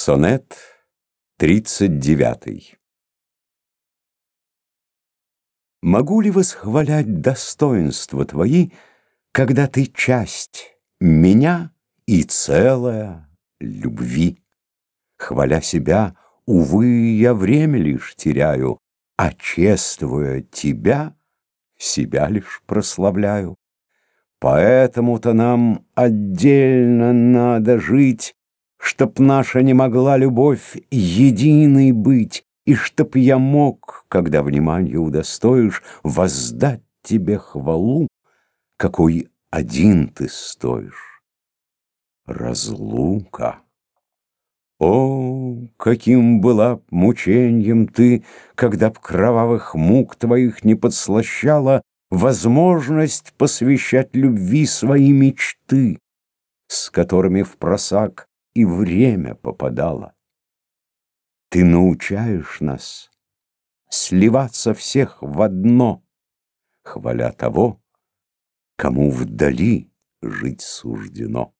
Сонет тридцать девятый Могу ли восхвалять достоинства твои, Когда ты часть меня и целая любви? Хваля себя, увы, я время лишь теряю, А чествуя тебя, себя лишь прославляю. Поэтому-то нам отдельно надо жить, Чтоб наша не могла любовь единой быть, И чтоб я мог, когда внимания удостоишь, Воздать тебе хвалу, какой один ты стоишь. Разлука. О, каким была б мученьем ты, Когда б кровавых мук твоих не подслащала Возможность посвящать любви свои мечты, С которыми в просак и время попадало. Ты научаешь нас сливаться всех в одно, хваля того, кому вдали жить суждено.